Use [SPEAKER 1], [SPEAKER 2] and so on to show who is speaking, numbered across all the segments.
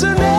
[SPEAKER 1] there's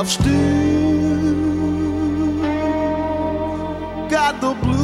[SPEAKER 1] I've still got the blues